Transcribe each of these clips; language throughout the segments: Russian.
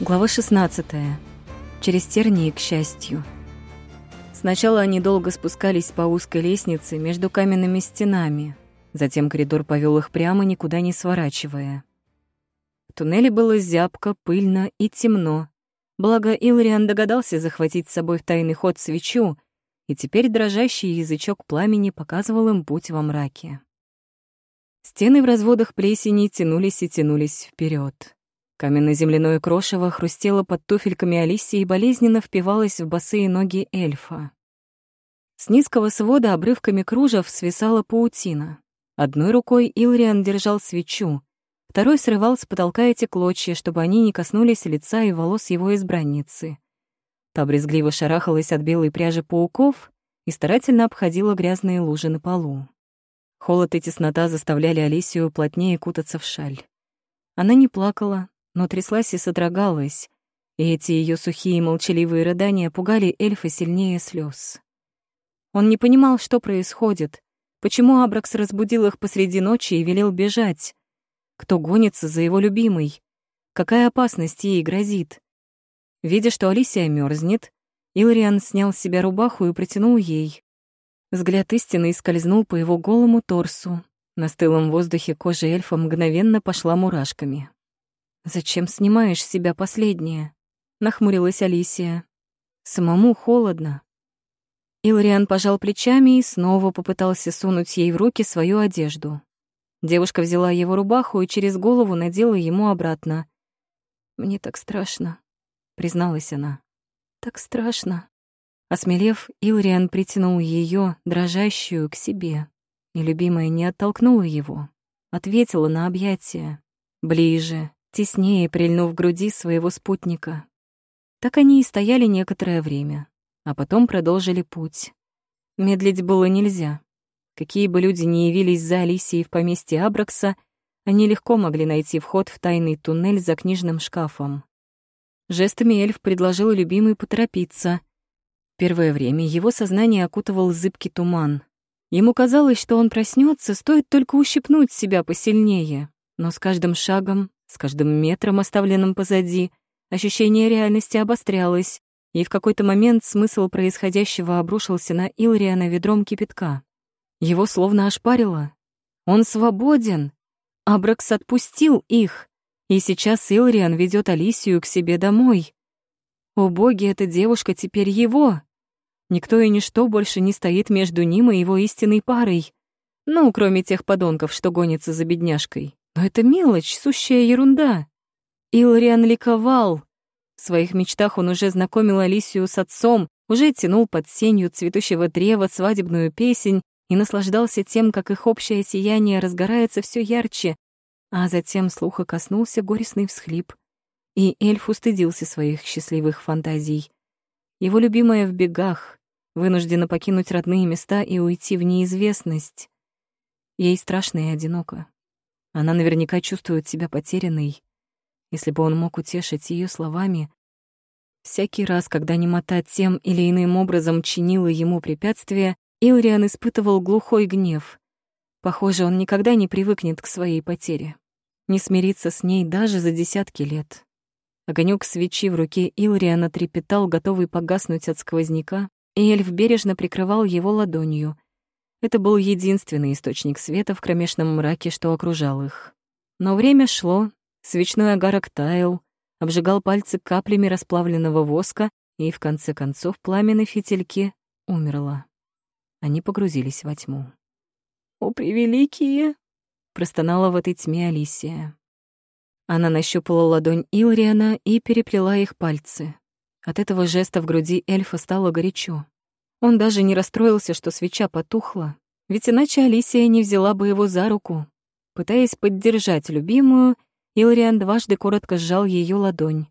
Глава 16. Через тернии к счастью. Сначала они долго спускались по узкой лестнице между каменными стенами. Затем коридор повел их прямо, никуда не сворачивая. В туннеле было зябко, пыльно и темно. Благо Илриан догадался захватить с собой в тайный ход свечу, и теперь дрожащий язычок пламени показывал им путь во мраке. Стены в разводах плесени тянулись и тянулись вперед. Каменно-земляное крошево хрустело под туфельками Алисии и болезненно впивалось в босые ноги эльфа. С низкого свода обрывками кружев свисала паутина. Одной рукой Илриан держал свечу, второй срывал с потолка эти клочья, чтобы они не коснулись лица и волос его избранницы. Та брезгливо шарахалась от белой пряжи пауков и старательно обходила грязные лужи на полу. Холод и теснота заставляли Алисию плотнее кутаться в шаль. Она не плакала, но тряслась и содрогалась, и эти ее сухие молчаливые рыдания пугали эльфа сильнее слез. Он не понимал, что происходит, почему Абракс разбудил их посреди ночи и велел бежать, кто гонится за его любимой, какая опасность ей грозит. Видя, что Алисия мерзнет, Илриан снял с себя рубаху и протянул ей. Взгляд истины скользнул по его голому торсу. На стылом воздухе кожа эльфа мгновенно пошла мурашками. «Зачем снимаешь с себя последнее?» — нахмурилась Алисия. «Самому холодно». Илриан пожал плечами и снова попытался сунуть ей в руки свою одежду. Девушка взяла его рубаху и через голову надела ему обратно. «Мне так страшно», — призналась она. «Так страшно». Осмелев, Илриан притянул ее, дрожащую, к себе. И любимая не оттолкнула его, ответила на объятия. Ближе, теснее прильнув к груди своего спутника. Так они и стояли некоторое время, а потом продолжили путь. Медлить было нельзя. Какие бы люди ни явились за Алисией в поместье Абракса, они легко могли найти вход в тайный туннель за книжным шкафом. Жестами эльф предложил любимой поторопиться. Первое время его сознание окутывал зыбкий туман. Ему казалось, что он проснется, стоит только ущипнуть себя посильнее, но с каждым шагом с каждым метром, оставленным позади, ощущение реальности обострялось, и в какой-то момент смысл происходящего обрушился на Илриана ведром кипятка. Его словно ошпарило. Он свободен. Абракс отпустил их, и сейчас Илриан ведет Алисию к себе домой. О боги, эта девушка теперь его. Никто и ничто больше не стоит между ним и его истинной парой. Ну, кроме тех подонков, что гонятся за бедняжкой. Но это мелочь, сущая ерунда. Илриан ликовал. В своих мечтах он уже знакомил Алисию с отцом, уже тянул под сенью цветущего древа свадебную песнь и наслаждался тем, как их общее сияние разгорается все ярче, а затем слуха коснулся горестный всхлип, и эльф устыдился своих счастливых фантазий. Его любимая в бегах, вынуждена покинуть родные места и уйти в неизвестность. Ей страшно и одиноко. Она наверняка чувствует себя потерянной. Если бы он мог утешить ее словами, всякий раз, когда немота тем или иным образом чинила ему препятствия, Илриан испытывал глухой гнев. Похоже, он никогда не привыкнет к своей потере. Не смириться с ней даже за десятки лет. Огонек свечи в руке Илриана трепетал, готовый погаснуть от сквозняка, и эльф бережно прикрывал его ладонью, это был единственный источник света в кромешном мраке, что окружал их. Но время шло, свечной огарок таял, обжигал пальцы каплями расплавленного воска, и в конце концов пламя на фитильке умерло. Они погрузились во тьму. «О, превеликие!» — простонала в этой тьме Алисия. Она нащупала ладонь Илриана и переплела их пальцы. От этого жеста в груди эльфа стало горячо. Он даже не расстроился, что свеча потухла, ведь иначе Алисия не взяла бы его за руку. Пытаясь поддержать любимую, Илриан дважды коротко сжал ее ладонь.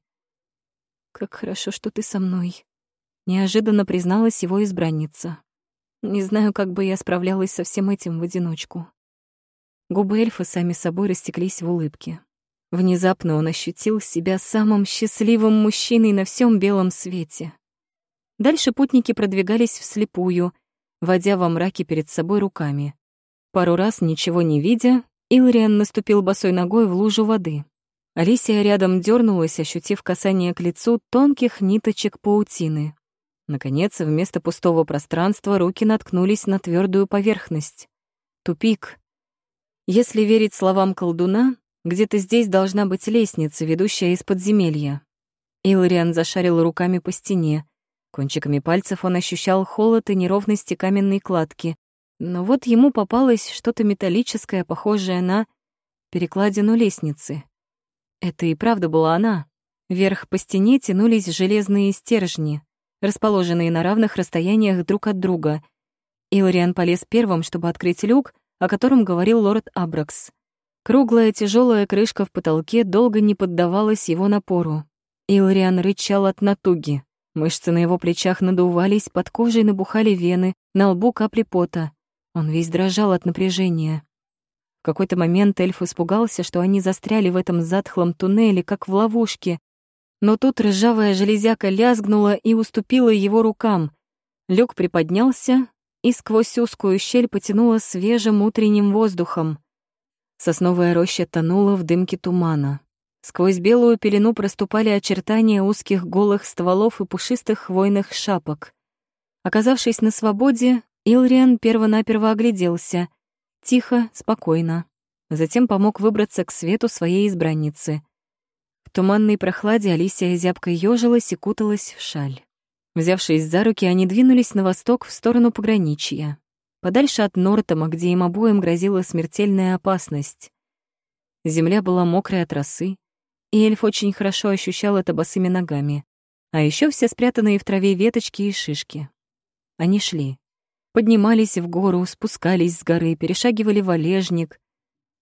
«Как хорошо, что ты со мной», — неожиданно призналась его избранница. «Не знаю, как бы я справлялась со всем этим в одиночку». Губы эльфа сами собой растеклись в улыбке. Внезапно он ощутил себя самым счастливым мужчиной на всем белом свете. Дальше путники продвигались вслепую, водя во мраке перед собой руками. Пару раз, ничего не видя, Илриан наступил босой ногой в лужу воды. Алисия рядом дернулась, ощутив касание к лицу тонких ниточек паутины. Наконец, вместо пустого пространства руки наткнулись на твердую поверхность. Тупик. Если верить словам колдуна, где-то здесь должна быть лестница, ведущая из подземелья. Илариан зашарил руками по стене. Кончиками пальцев он ощущал холод и неровности каменной кладки. Но вот ему попалось что-то металлическое, похожее на перекладину лестницы. Это и правда была она. Вверх по стене тянулись железные стержни, расположенные на равных расстояниях друг от друга. Илариан полез первым, чтобы открыть люк, о котором говорил лорд Абракс. Круглая тяжелая крышка в потолке долго не поддавалась его напору. Илариан рычал от натуги. Мышцы на его плечах надувались, под кожей набухали вены, на лбу капли пота. Он весь дрожал от напряжения. В какой-то момент эльф испугался, что они застряли в этом затхлом туннеле, как в ловушке. Но тут ржавая железяка лязгнула и уступила его рукам. Люк приподнялся, и сквозь узкую щель потянуло свежим утренним воздухом. Сосновая роща тонула в дымке тумана. Сквозь белую пелену проступали очертания узких голых стволов и пушистых хвойных шапок. Оказавшись на свободе, Илриан первонаперво огляделся. Тихо, спокойно. Затем помог выбраться к свету своей избранницы. В туманной прохладе Алисия зябко ёжилась и куталась в шаль. Взявшись за руки, они двинулись на восток в сторону пограничья подальше от Нортома, где им обоим грозила смертельная опасность. Земля была мокрая от росы, и эльф очень хорошо ощущал это босыми ногами. А еще все спрятанные в траве веточки и шишки. Они шли. Поднимались в гору, спускались с горы, перешагивали валежник.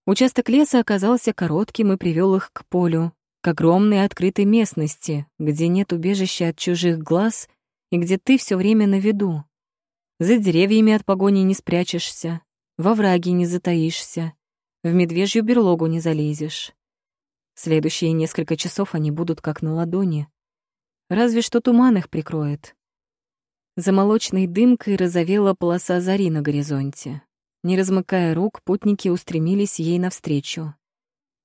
Участок леса оказался коротким и привел их к полю, к огромной открытой местности, где нет убежища от чужих глаз и где ты все время на виду. За деревьями от погони не спрячешься, во враге не затаишься, в медвежью берлогу не залезешь. Следующие несколько часов они будут как на ладони. Разве что туман их прикроет. За молочной дымкой разовела полоса зари на горизонте. Не размыкая рук, путники устремились ей навстречу.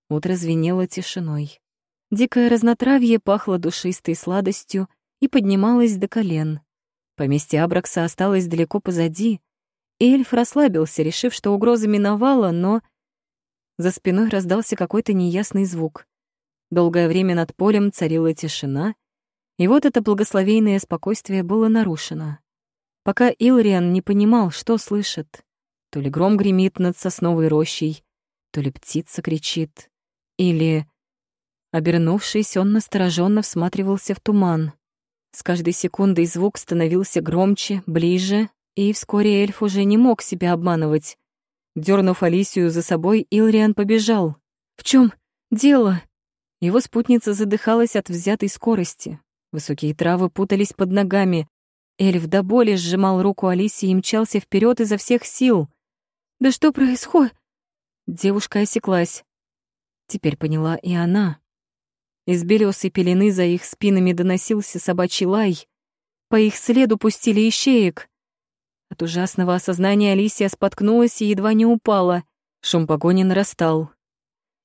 Утро звенело тишиной. Дикое разнотравье пахло душистой сладостью и поднималось до колен. Поместье Абракса осталось далеко позади, эльф расслабился, решив, что угроза миновала, но... За спиной раздался какой-то неясный звук. Долгое время над полем царила тишина, и вот это благословейное спокойствие было нарушено. Пока Илриан не понимал, что слышит. То ли гром гремит над сосновой рощей, то ли птица кричит, или... Обернувшись, он настороженно всматривался в туман. С каждой секундой звук становился громче, ближе, и вскоре эльф уже не мог себя обманывать. Дернув Алисию за собой, Илриан побежал. «В чем дело?» Его спутница задыхалась от взятой скорости. Высокие травы путались под ногами. Эльф до боли сжимал руку Алисии и мчался вперед изо всех сил. «Да что происходит?» Девушка осеклась. Теперь поняла и она. Из белесой пелены за их спинами доносился собачий лай. По их следу пустили ищеек. От ужасного осознания Алисия споткнулась и едва не упала. Шум погони нарастал.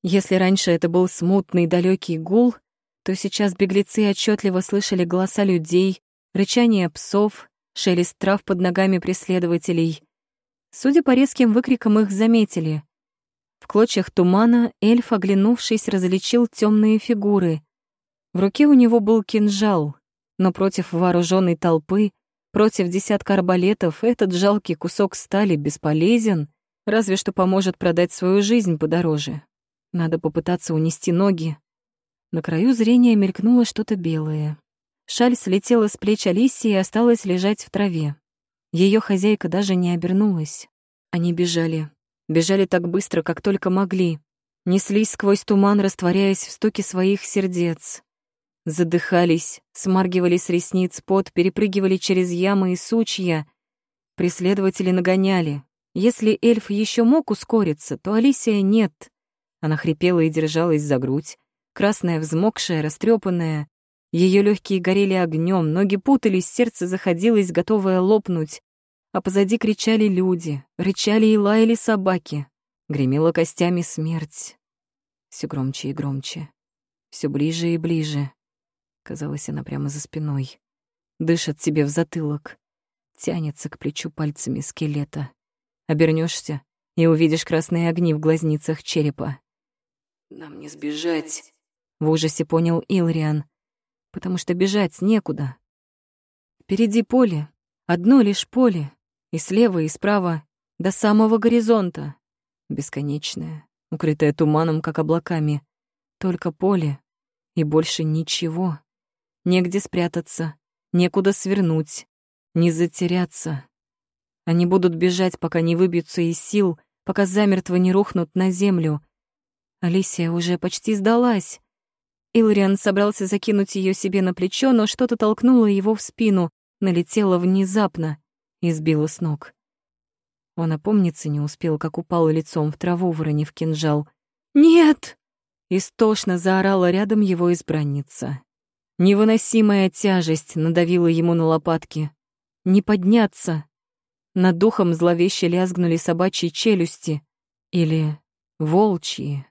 Если раньше это был смутный далекий гул, то сейчас беглецы отчетливо слышали голоса людей, рычание псов, шелест трав под ногами преследователей. Судя по резким выкрикам, их заметили. В клочьях тумана эльф, оглянувшись, различил темные фигуры. В руке у него был кинжал, но против вооруженной толпы, против десятка арбалетов этот жалкий кусок стали бесполезен, разве что поможет продать свою жизнь подороже. Надо попытаться унести ноги. На краю зрения мелькнуло что-то белое. Шаль слетела с плеч Алисии и осталась лежать в траве. Ее хозяйка даже не обернулась. Они бежали. Бежали так быстро, как только могли. Неслись сквозь туман, растворяясь в стуке своих сердец. Задыхались, смаргивали с ресниц пот, перепрыгивали через ямы и сучья. Преследователи нагоняли. Если эльф еще мог ускориться, то Алисия нет. Она хрипела и держалась за грудь. Красная, взмокшая, растрепанная. Ее легкие горели огнем, ноги путались, сердце заходилось, готовое лопнуть а позади кричали люди, рычали и лаяли собаки. Гремела костями смерть. Все громче и громче. Все ближе и ближе. Казалось, она прямо за спиной. Дышит себе в затылок. Тянется к плечу пальцами скелета. Обернешься и увидишь красные огни в глазницах черепа. «Нам не сбежать», — в ужасе понял Илриан. «Потому что бежать некуда. Впереди поле, одно лишь поле, и слева, и справа, до самого горизонта. Бесконечное, укрытое туманом, как облаками. Только поле и больше ничего. Негде спрятаться, некуда свернуть, не затеряться. Они будут бежать, пока не выбьются из сил, пока замертво не рухнут на землю. Алисия уже почти сдалась. Илриан собрался закинуть ее себе на плечо, но что-то толкнуло его в спину налетела внезапно и сбила с ног. Он опомниться не успел, как упал лицом в траву, выронив кинжал. «Нет!» — истошно заорала рядом его избранница. Невыносимая тяжесть надавила ему на лопатки. Не подняться. Над духом зловеще лязгнули собачьи челюсти. Или волчьи.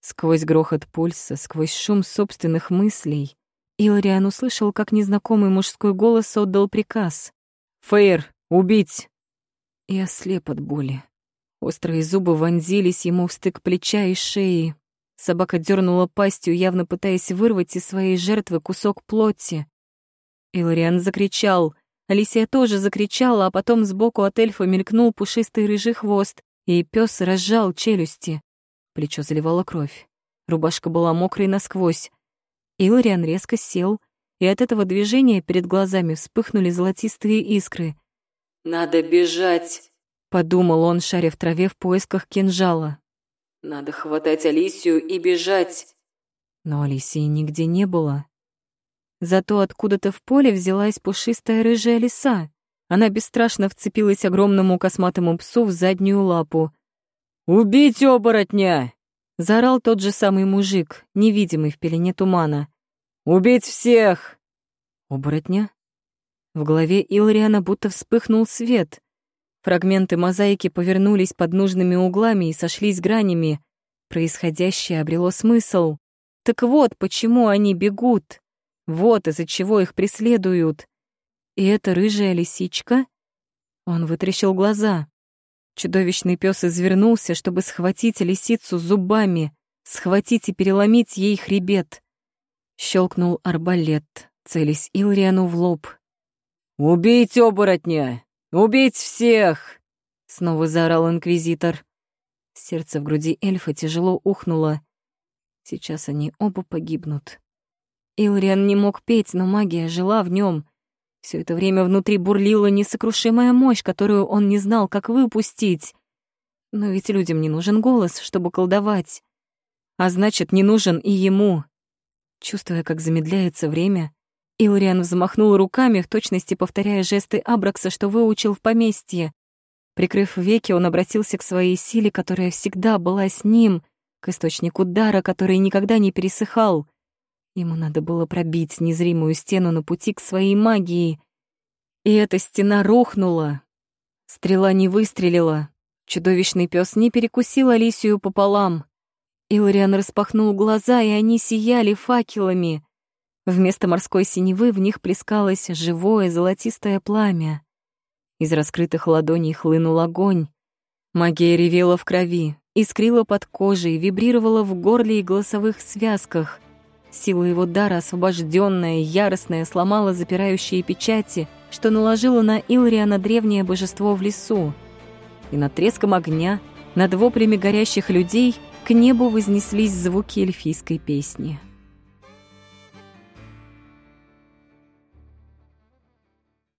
Сквозь грохот пульса, сквозь шум собственных мыслей, Илариан услышал, как незнакомый мужской голос отдал приказ. «Фейр, убить!» И ослеп от боли. Острые зубы вонзились ему в стык плеча и шеи. Собака дернула пастью, явно пытаясь вырвать из своей жертвы кусок плоти. Илариан закричал. Алисия тоже закричала, а потом сбоку от эльфа мелькнул пушистый рыжий хвост, и пес разжал челюсти. Плечо заливало кровь. Рубашка была мокрой насквозь. Илариан резко сел, и от этого движения перед глазами вспыхнули золотистые искры. «Надо бежать», — подумал он, шаря в траве в поисках кинжала. «Надо хватать Алисию и бежать». Но Алисии нигде не было. Зато откуда-то в поле взялась пушистая рыжая лиса. Она бесстрашно вцепилась огромному косматому псу в заднюю лапу. «Убить оборотня!» — заорал тот же самый мужик, невидимый в пелене тумана. Убить всех!» Оборотня? В голове Илриана будто вспыхнул свет. Фрагменты мозаики повернулись под нужными углами и сошлись гранями. Происходящее обрело смысл. Так вот, почему они бегут. Вот из-за чего их преследуют. И эта рыжая лисичка? Он вытрящил глаза. Чудовищный пес извернулся, чтобы схватить лисицу зубами, схватить и переломить ей хребет. Щелкнул арбалет, целясь Илриану в лоб. «Убить оборотня! Убить всех!» Снова заорал инквизитор. Сердце в груди эльфа тяжело ухнуло. Сейчас они оба погибнут. Илриан не мог петь, но магия жила в нем. Все это время внутри бурлила несокрушимая мощь, которую он не знал, как выпустить. Но ведь людям не нужен голос, чтобы колдовать. А значит, не нужен и ему. Чувствуя, как замедляется время, Илриан взмахнул руками, в точности повторяя жесты Абракса, что выучил в поместье. Прикрыв веки, он обратился к своей силе, которая всегда была с ним, к источнику дара, который никогда не пересыхал. Ему надо было пробить незримую стену на пути к своей магии. И эта стена рухнула. Стрела не выстрелила. Чудовищный пес не перекусил Алисию пополам. Илариан распахнул глаза, и они сияли факелами. Вместо морской синевы в них плескалось живое золотистое пламя. Из раскрытых ладоней хлынул огонь. Магия ревела в крови, искрила под кожей, вибрировала в горле и голосовых связках. Сила его дара, освобожденная, яростная, сломала запирающие печати, что наложило на Илриана древнее божество в лесу. И над треском огня, над воплями горящих людей — к небу вознеслись звуки эльфийской песни.